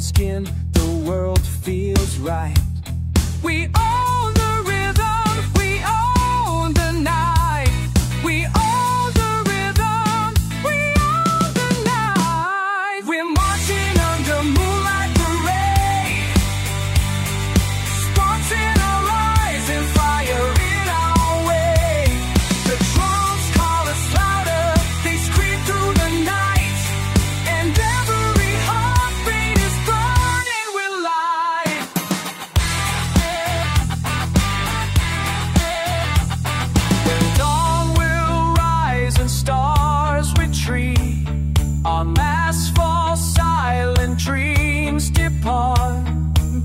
skin, the world feels right. We all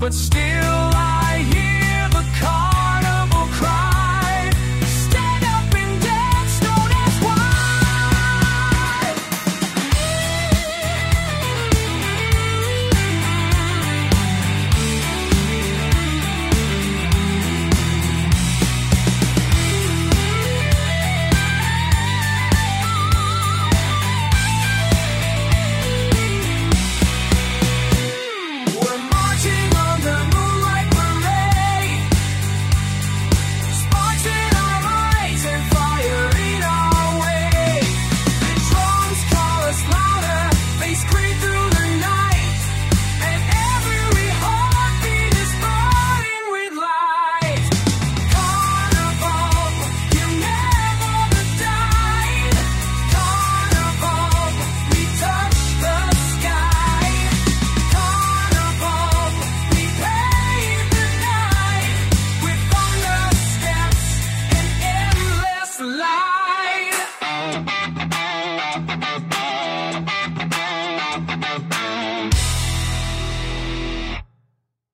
but still